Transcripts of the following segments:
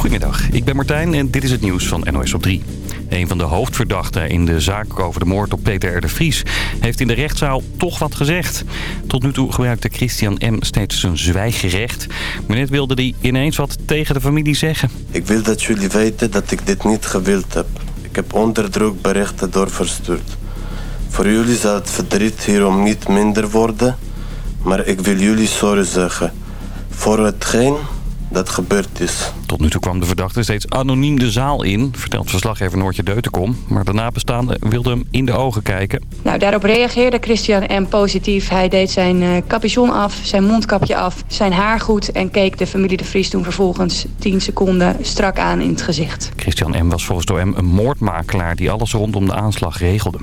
Goedemiddag, ik ben Martijn en dit is het nieuws van NOS op 3. Een van de hoofdverdachten in de zaak over de moord op Peter R. de Vries... heeft in de rechtszaal toch wat gezegd. Tot nu toe gebruikte Christian M. steeds zijn zwijgerecht. Maar net wilde hij ineens wat tegen de familie zeggen. Ik wil dat jullie weten dat ik dit niet gewild heb. Ik heb onder berichten doorverstuurd. Voor jullie zal het verdriet hierom niet minder worden... maar ik wil jullie sorry zeggen... voor hetgeen dat gebeurd is. Tot nu toe kwam de verdachte steeds anoniem de zaal in, vertelt verslaggever Noortje Deutenkom. Maar de nabestaanden wilden hem in de ogen kijken. Nou, daarop reageerde Christian M. positief. Hij deed zijn uh, capuchon af, zijn mondkapje af, zijn haar goed... en keek de familie de Vries toen vervolgens 10 seconden strak aan in het gezicht. Christian M. was volgens de OM een moordmakelaar die alles rondom de aanslag regelde.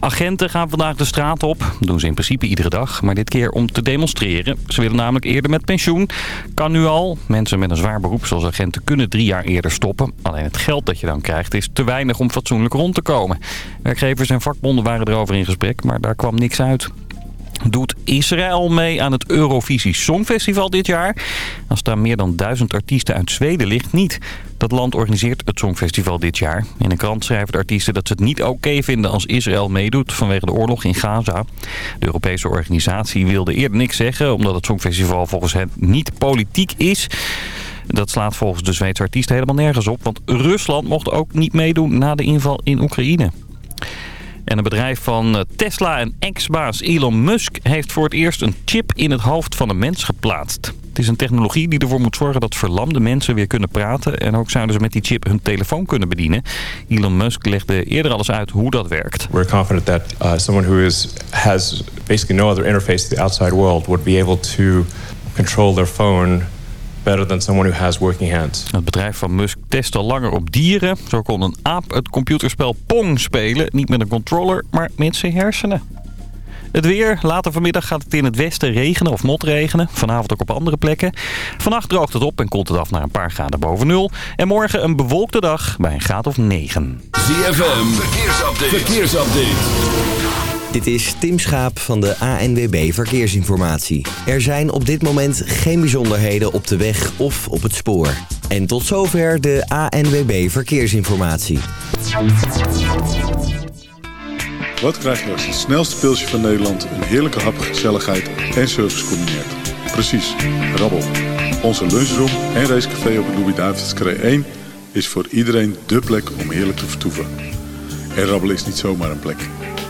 Agenten gaan vandaag de straat op. Dat doen ze in principe iedere dag. Maar dit keer om te demonstreren. Ze willen namelijk eerder met pensioen. Kan nu al. Mensen met een zwaar beroep zoals agenten kunnen drie jaar eerder stoppen. Alleen het geld dat je dan krijgt is te weinig om fatsoenlijk rond te komen. Werkgevers en vakbonden waren erover in gesprek. Maar daar kwam niks uit doet Israël mee aan het Eurovisie Songfestival dit jaar. Als daar meer dan duizend artiesten uit Zweden ligt, niet. Dat land organiseert het Songfestival dit jaar. In een krant schrijven de artiesten dat ze het niet oké vinden als Israël meedoet vanwege de oorlog in Gaza. De Europese organisatie wilde eerder niks zeggen omdat het Songfestival volgens hen niet politiek is. Dat slaat volgens de Zweedse artiesten helemaal nergens op, want Rusland mocht ook niet meedoen na de inval in Oekraïne. En een bedrijf van eh, Tesla en ex-baas Elon Musk heeft voor het eerst een chip in het hoofd van een mens geplaatst. Het is een technologie die ervoor moet zorgen dat verlamde mensen weer kunnen praten. En ook zouden ze met die chip hun telefoon kunnen bedienen. Elon Musk legde eerder alles uit hoe dat werkt. We're confident that uh, someone who is, has basically no other interface to the outside world would be able to control their phone better than someone who has working hands. Het bedrijf van Musk test al langer op dieren. Zo kon een aap het computerspel Pong spelen. Niet met een controller, maar met zijn hersenen. Het weer. Later vanmiddag gaat het in het westen regenen of motregenen. Vanavond ook op andere plekken. Vannacht droogt het op en koelt het af naar een paar graden boven nul. En morgen een bewolkte dag bij een graad of 9. ZFM. Verkeersupdate. Verkeersupdate. Dit is Tim Schaap van de ANWB Verkeersinformatie. Er zijn op dit moment geen bijzonderheden op de weg of op het spoor. En tot zover de ANWB Verkeersinformatie. Wat krijg je als het snelste pilsje van Nederland... een heerlijke hap, gezelligheid en service combineert? Precies, rabbel. Onze lunchroom en racecafé op het Louis-David's 1... is voor iedereen dé plek om heerlijk te vertoeven. En rabbelen is niet zomaar een plek.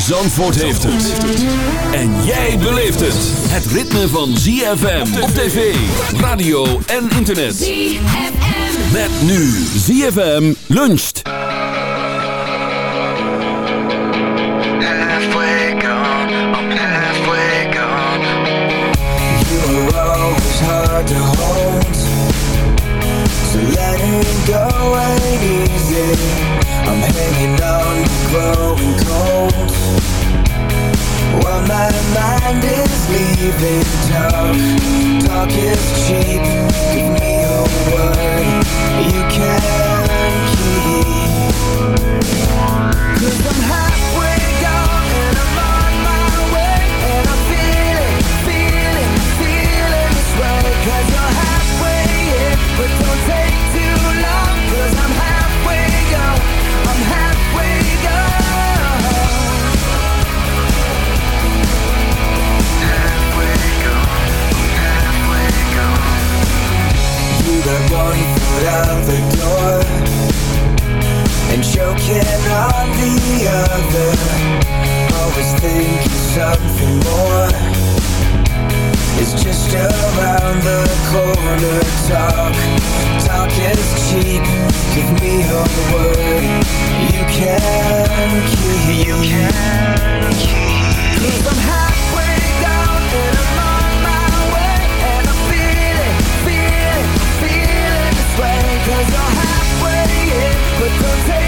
Zandvoort heeft het. En jij beleeft het. Het ritme van ZFM op tv, radio en internet. ZFM. Met nu ZFM luncht. Halfway gone, I'm halfway gone. You were always hard to hold. So letting go ain't easy. I'm hanging on, growing cold. While my mind is leaving talk Talk is cheap Give me a word. You can keep. Cause I'm halfway one foot out the door And choking on the other. Always thinking something more. Is just around the corner Talk, talk is cheap. Give me a word. You can keep. You can keep. Cause I'm halfway Cause you're halfway in But don't take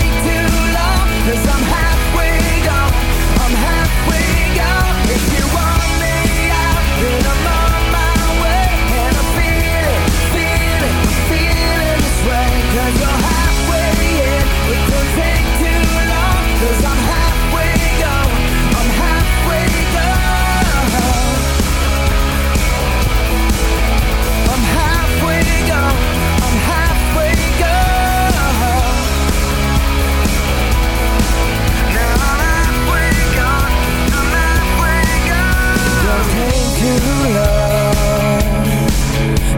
too long.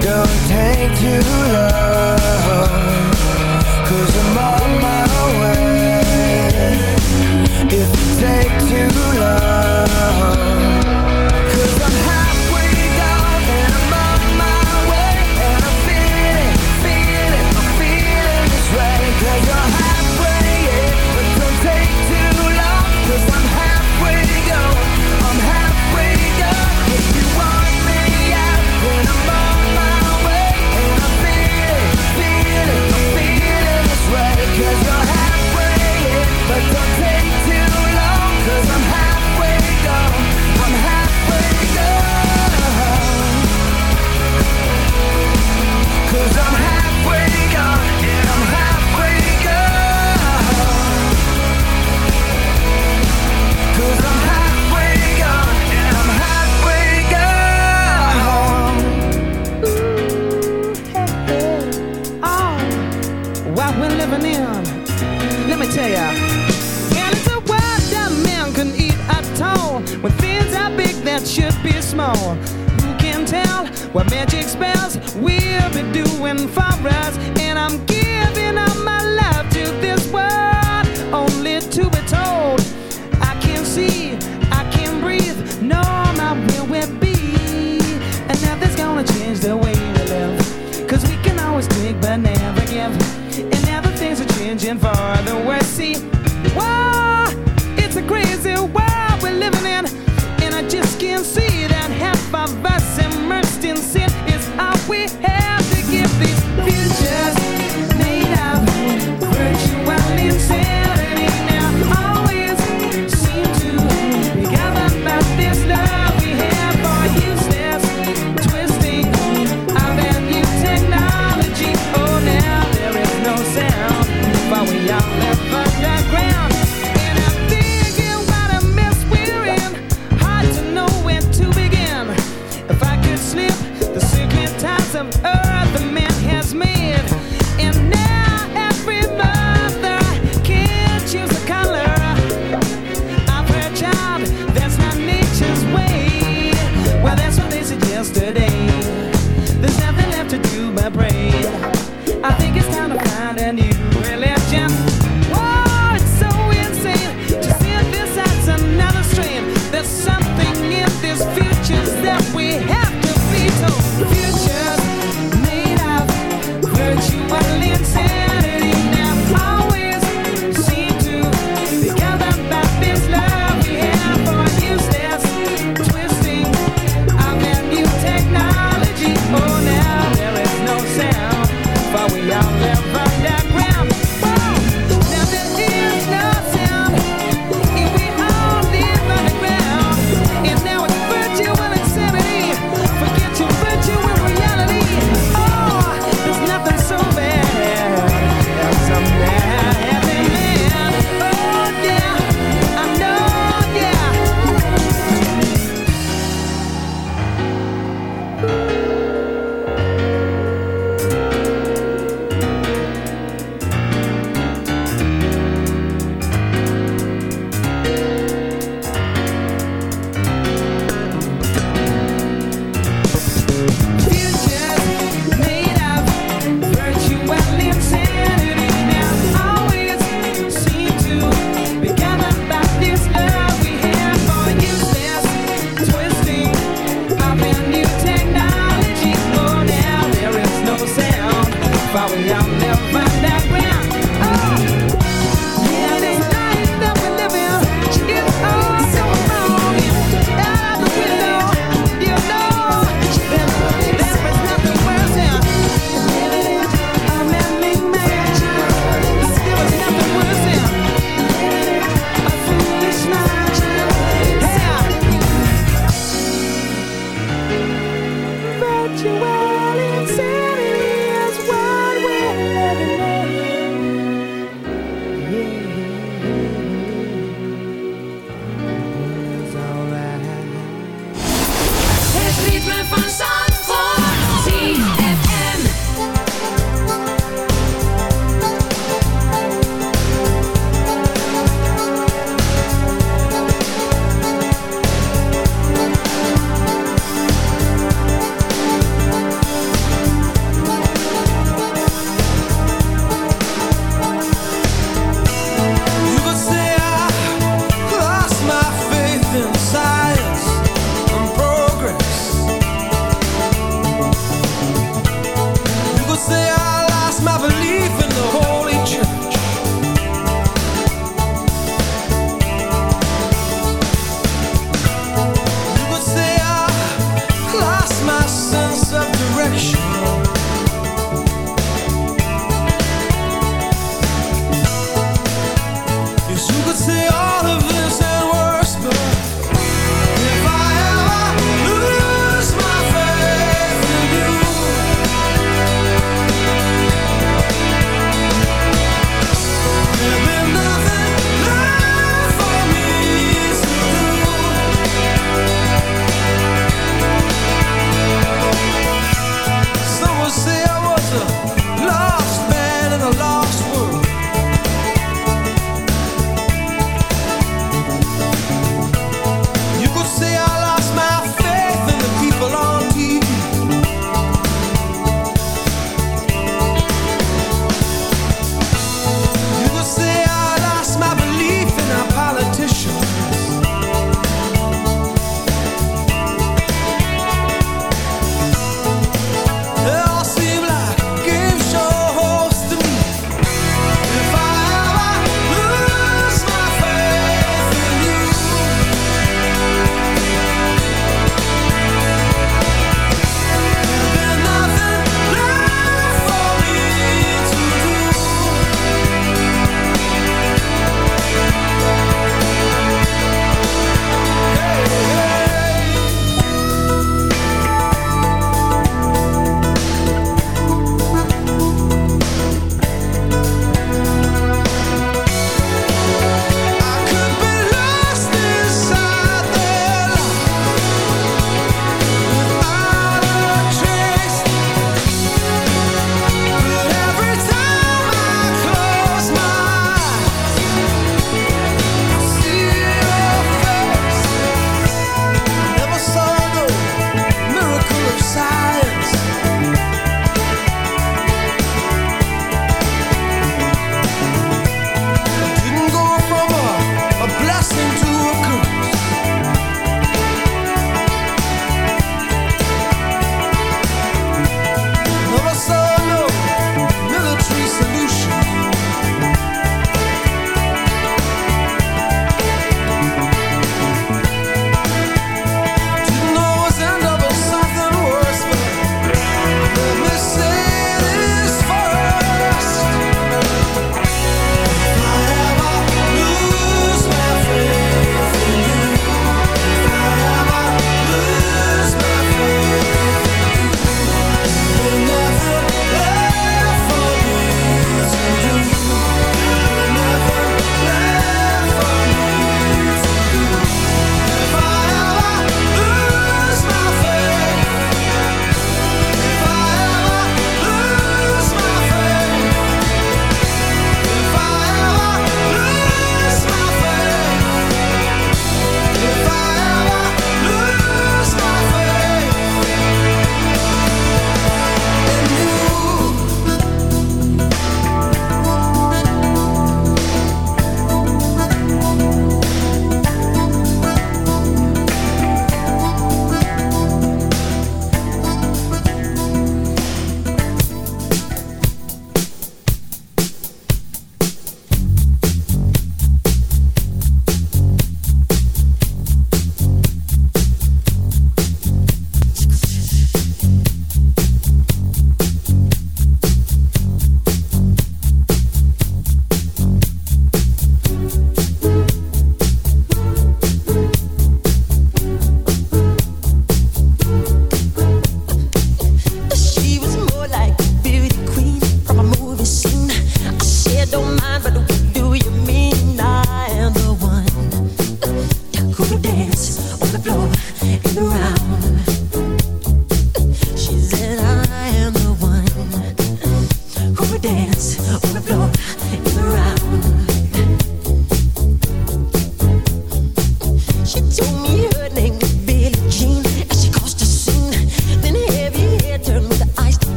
Don't take too long.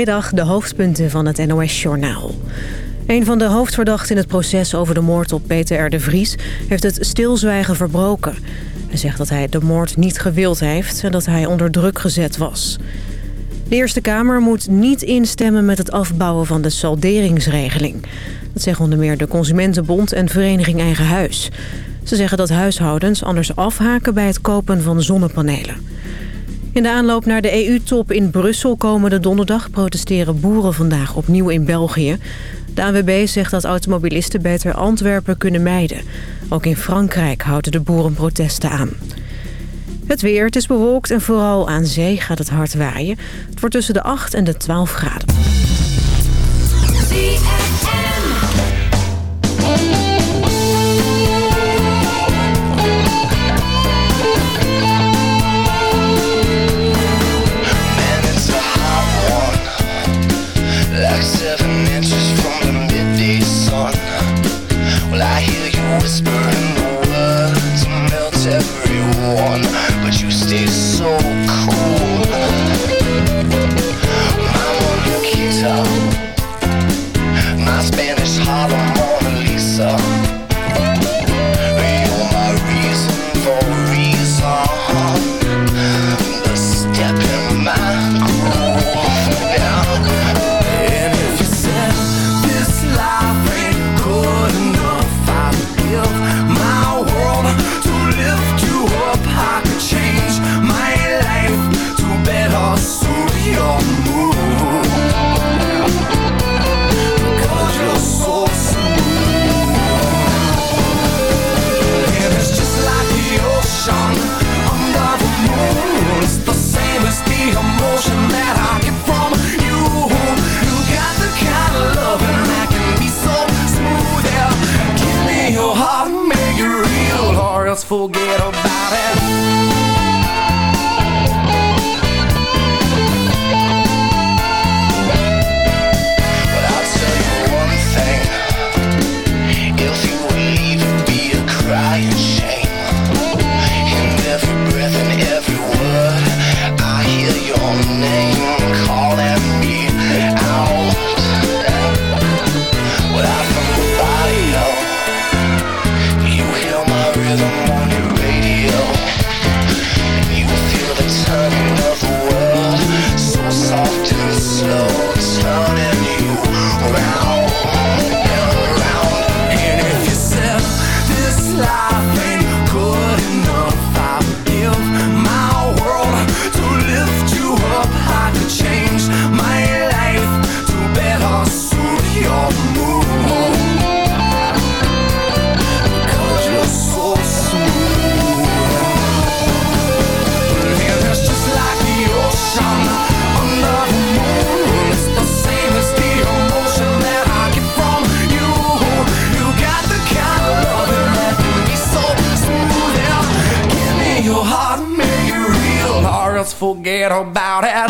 Goedemiddag, de hoofdpunten van het NOS-journaal. Een van de hoofdverdachten in het proces over de moord op Peter R. de Vries... heeft het stilzwijgen verbroken. Hij zegt dat hij de moord niet gewild heeft en dat hij onder druk gezet was. De Eerste Kamer moet niet instemmen met het afbouwen van de salderingsregeling. Dat zeggen onder meer de Consumentenbond en Vereniging Eigen Huis. Ze zeggen dat huishoudens anders afhaken bij het kopen van zonnepanelen. In de aanloop naar de EU-top in Brussel komende donderdag... protesteren boeren vandaag opnieuw in België. De ANWB zegt dat automobilisten beter Antwerpen kunnen mijden. Ook in Frankrijk houden de boeren protesten aan. Het weer, het is bewolkt en vooral aan zee gaat het hard waaien. Het wordt tussen de 8 en de 12 graden. whispering words melt everyone, but you stay so cool. little about it.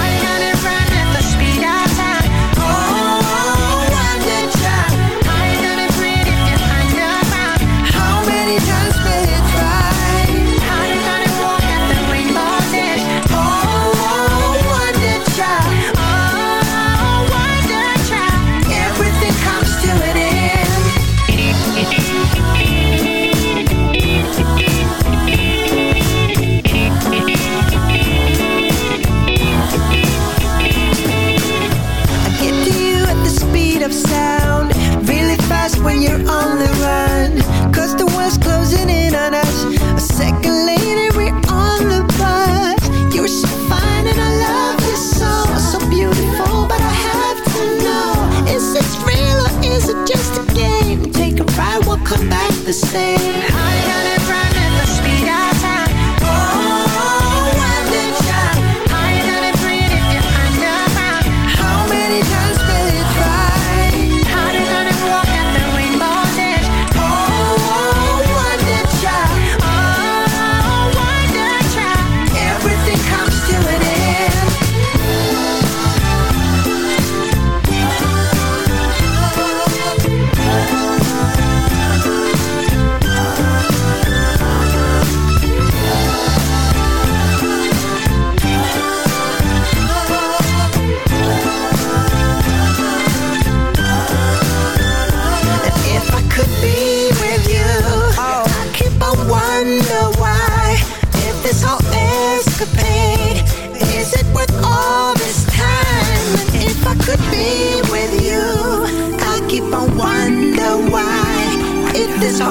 The same.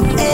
Rock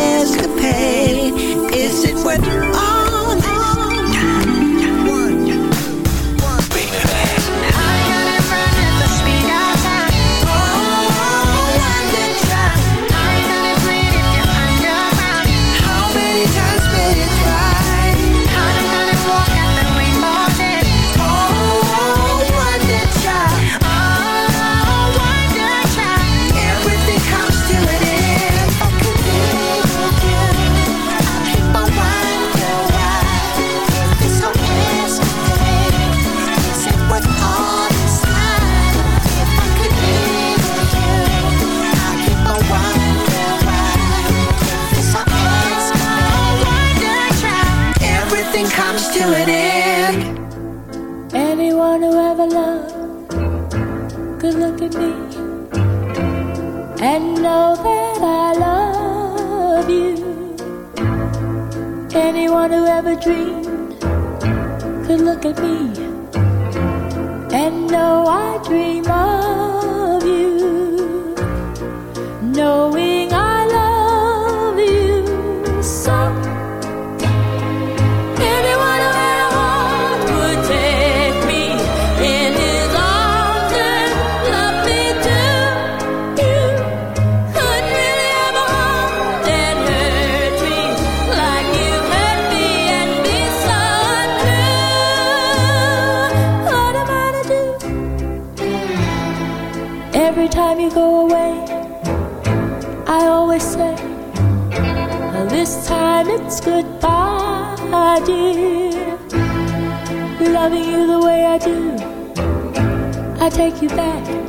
you back.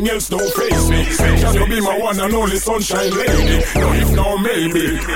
nothing else don't face me. Can you be my one and only sunshine lady? No, if no, maybe.